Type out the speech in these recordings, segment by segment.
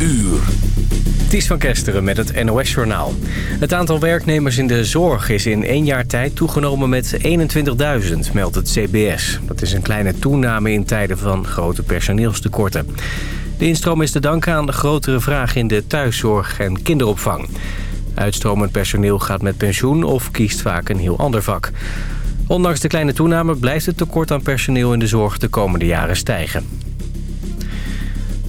uur. Ties van Kesteren met het NOS-journaal. Het aantal werknemers in de zorg is in één jaar tijd toegenomen met 21.000, meldt het CBS. Dat is een kleine toename in tijden van grote personeelstekorten. De instroom is te danken aan de grotere vraag in de thuiszorg en kinderopvang. Uitstromend personeel gaat met pensioen of kiest vaak een heel ander vak. Ondanks de kleine toename blijft het tekort aan personeel in de zorg de komende jaren stijgen.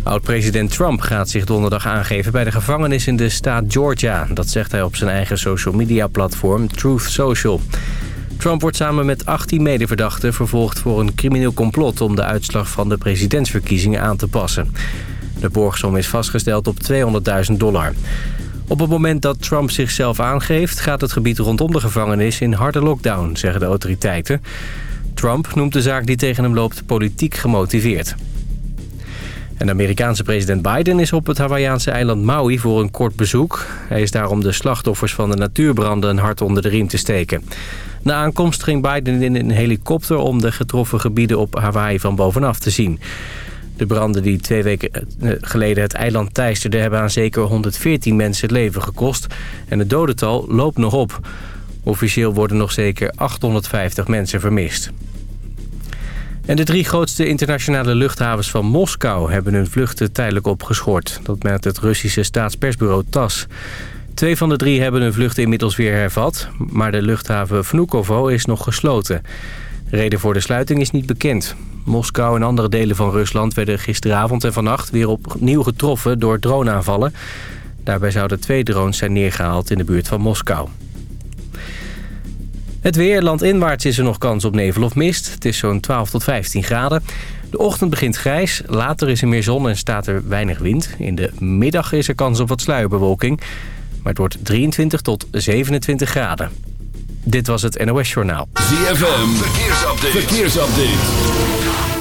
Oud-president Trump gaat zich donderdag aangeven bij de gevangenis in de staat Georgia. Dat zegt hij op zijn eigen social media platform Truth Social. Trump wordt samen met 18 medeverdachten vervolgd voor een crimineel complot... om de uitslag van de presidentsverkiezingen aan te passen. De borgsom is vastgesteld op 200.000 dollar. Op het moment dat Trump zichzelf aangeeft... gaat het gebied rondom de gevangenis in harde lockdown, zeggen de autoriteiten. Trump noemt de zaak die tegen hem loopt politiek gemotiveerd. De Amerikaanse president Biden is op het Hawaïaanse eiland Maui voor een kort bezoek. Hij is daar om de slachtoffers van de natuurbranden een hart onder de riem te steken. Na aankomst ging Biden in een helikopter om de getroffen gebieden op Hawaii van bovenaf te zien. De branden die twee weken eh, geleden het eiland teisterden... hebben aan zeker 114 mensen het leven gekost. En het dodental loopt nog op. Officieel worden nog zeker 850 mensen vermist. En de drie grootste internationale luchthavens van Moskou... hebben hun vluchten tijdelijk opgeschort. Dat meldt het Russische staatspersbureau TAS. Twee van de drie hebben hun vluchten inmiddels weer hervat... maar de luchthaven Vnukovo is nog gesloten. reden voor de sluiting is niet bekend. Moskou en andere delen van Rusland werden gisteravond en vannacht... weer opnieuw getroffen door droneaanvallen. Daarbij zouden twee drones zijn neergehaald in de buurt van Moskou. Het weer, landinwaarts is er nog kans op nevel of mist. Het is zo'n 12 tot 15 graden. De ochtend begint grijs, later is er meer zon en staat er weinig wind. In de middag is er kans op wat sluierbewolking. Maar het wordt 23 tot 27 graden. Dit was het NOS Journaal. ZFM, verkeersupdate. verkeersupdate.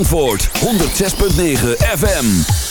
ZFM's antwoord. 106.9 FM.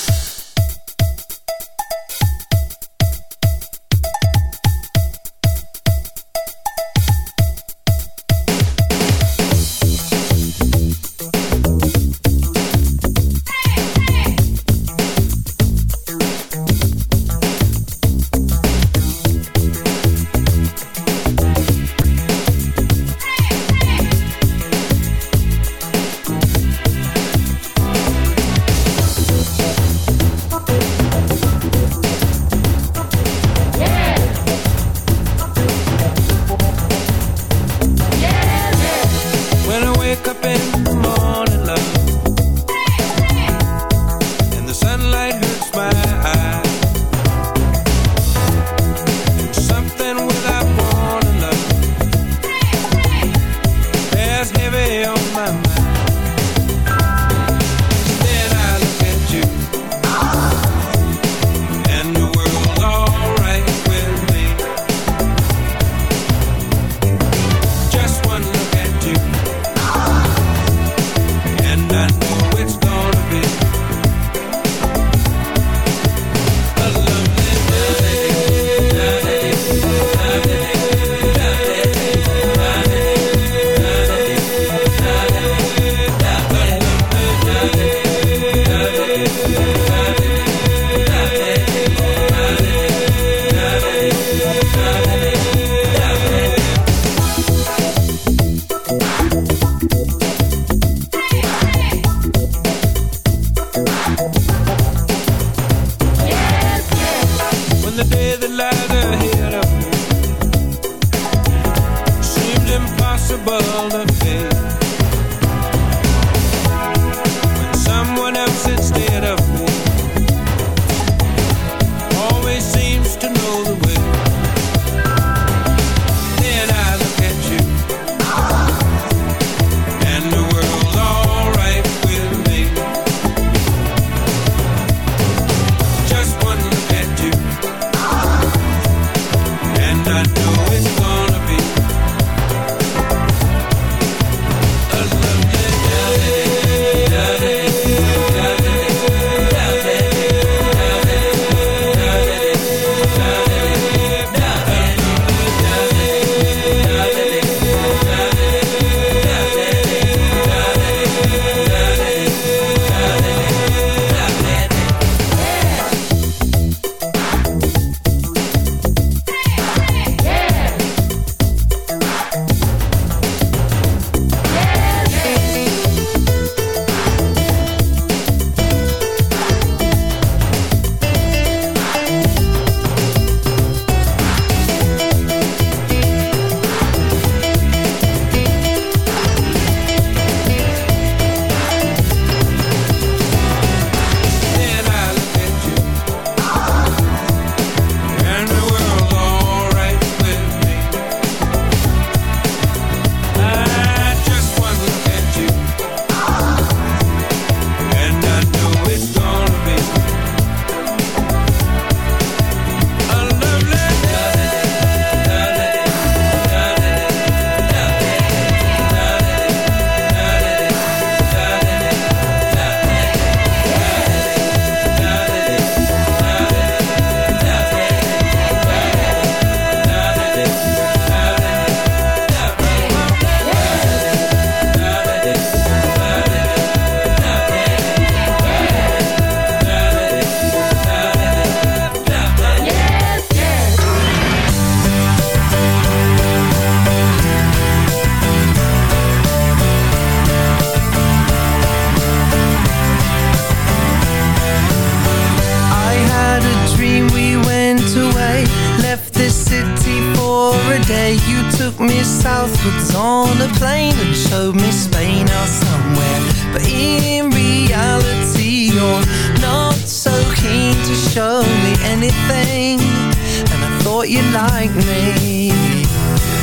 you like me.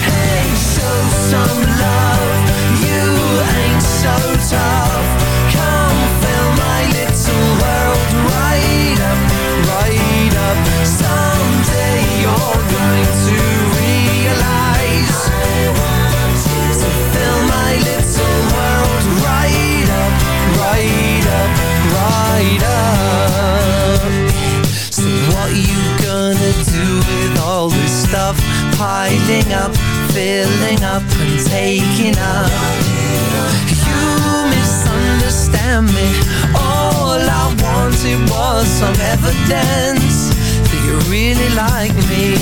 Hey, show some love. You ain't so tough. filling up, filling up and taking up. You misunderstand me. All I wanted was some evidence that you really like me.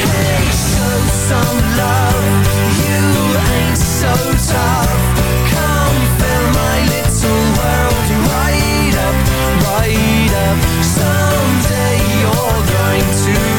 Hey, show some love. You ain't so tough. Come fill my little world right up, right up. Someday you're going to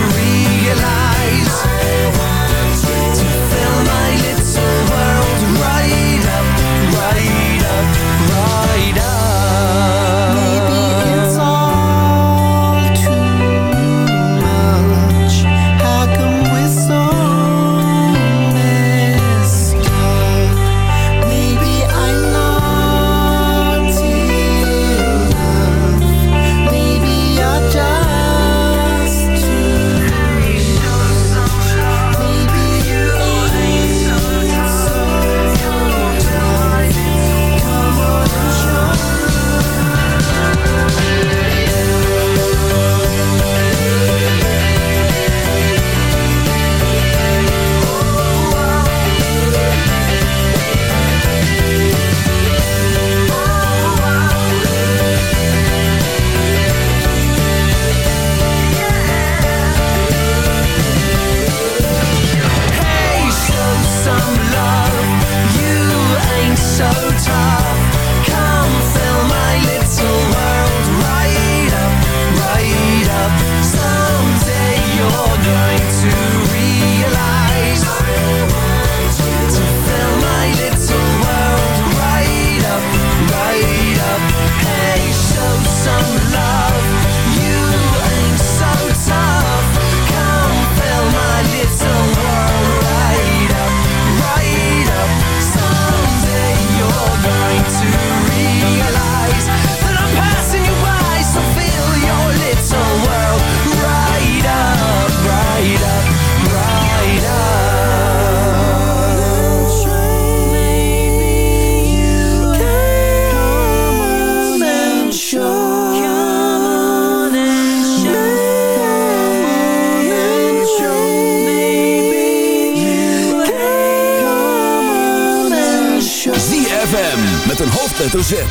hoofdletter shit.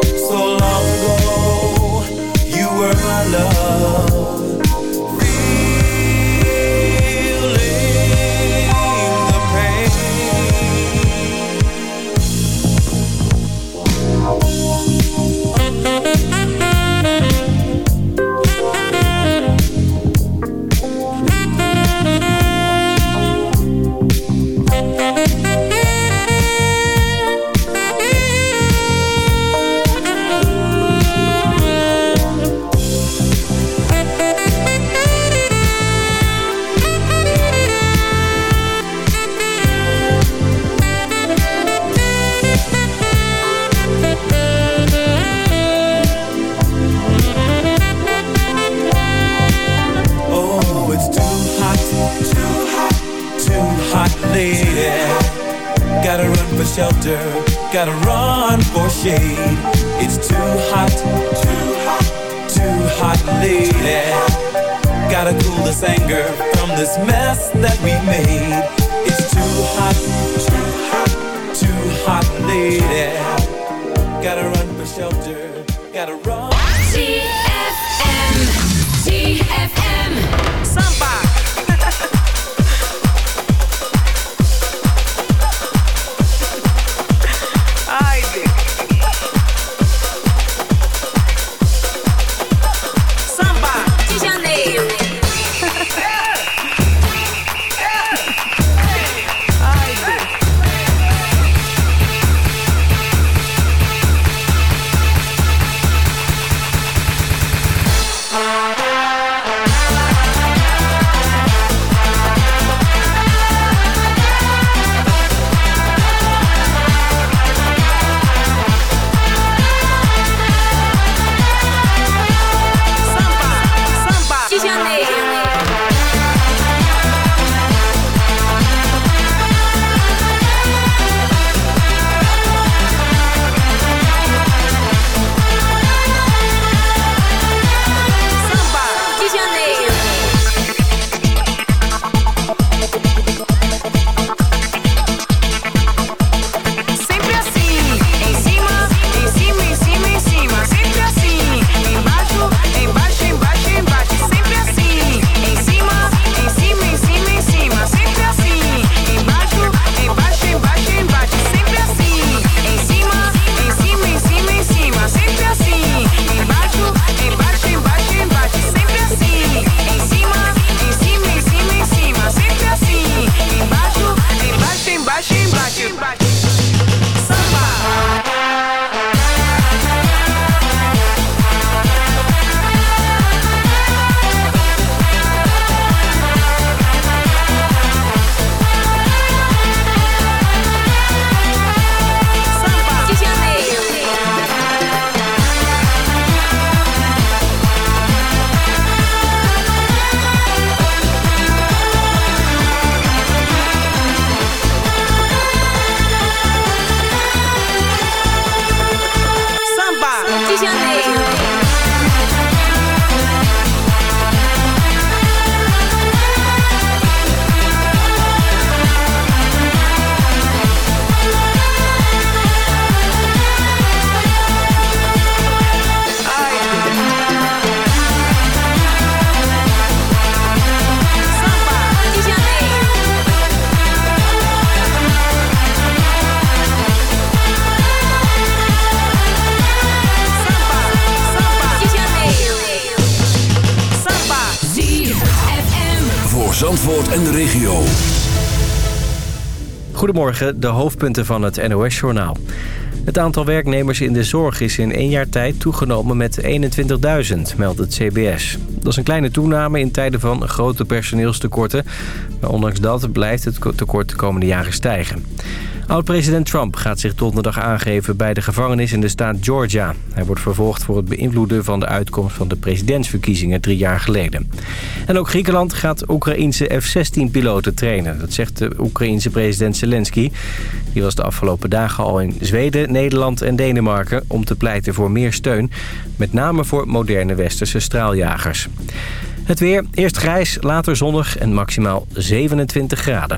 en de regio. Goedemorgen, de hoofdpunten van het NOS-journaal. Het aantal werknemers in de zorg is in één jaar tijd toegenomen met 21.000, meldt het CBS. Dat is een kleine toename in tijden van grote personeelstekorten. Maar ondanks dat blijft het tekort de komende jaren stijgen. Oud-president Trump gaat zich donderdag aangeven bij de gevangenis in de staat Georgia. Hij wordt vervolgd voor het beïnvloeden van de uitkomst van de presidentsverkiezingen drie jaar geleden. En ook Griekenland gaat Oekraïense F-16-piloten trainen. Dat zegt de Oekraïense president Zelensky. Die was de afgelopen dagen al in Zweden, Nederland en Denemarken... om te pleiten voor meer steun, met name voor moderne westerse straaljagers. Het weer, eerst grijs, later zonnig en maximaal 27 graden.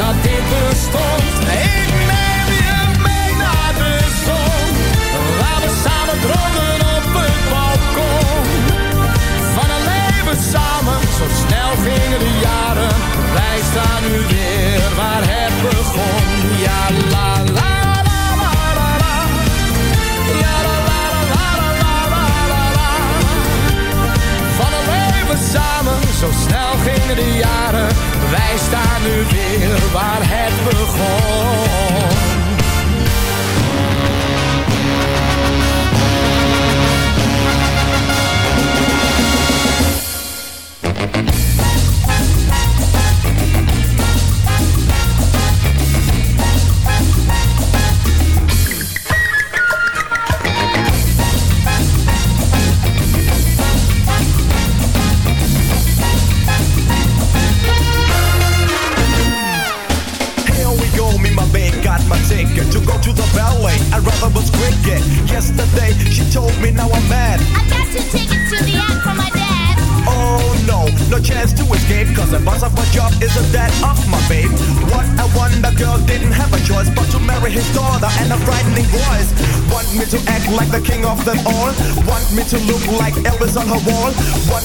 Dat dit bestond. Staan nu weer waar het begon.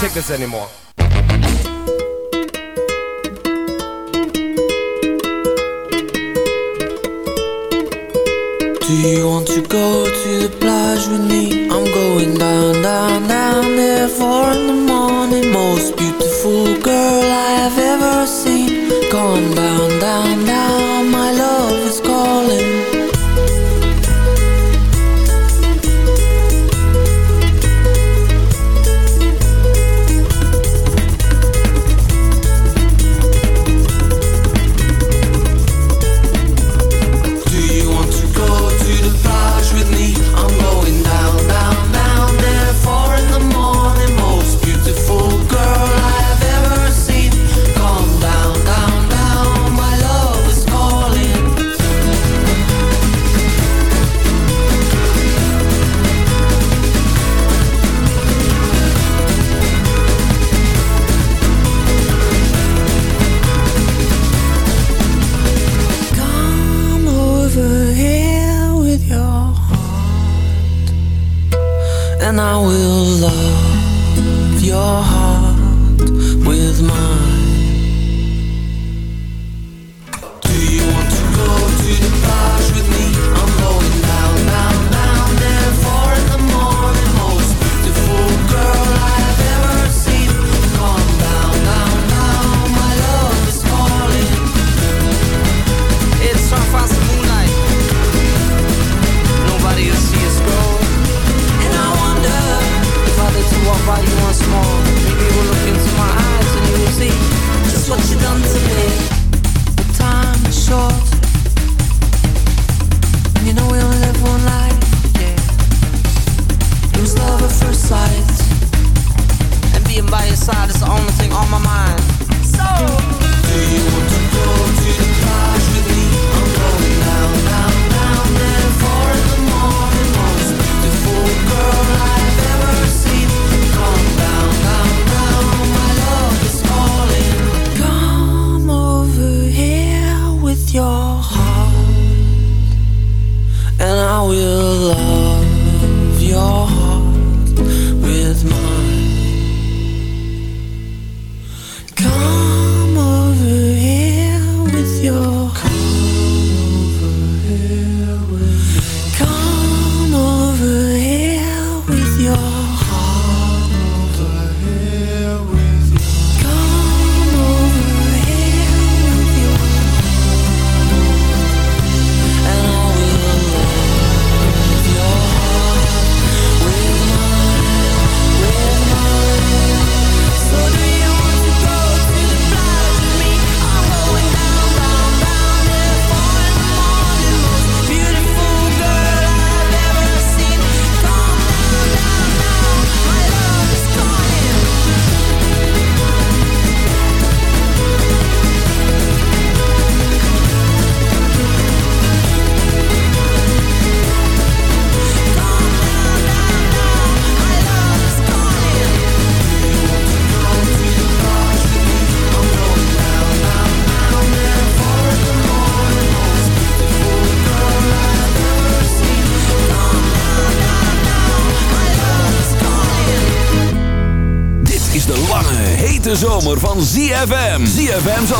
take this anymore. Do you want to go to the plage with me? I'm going down, down, down there Four in the morning Most beautiful girl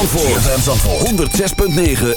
Zandvoort. ZFM Zandvoort. 106.9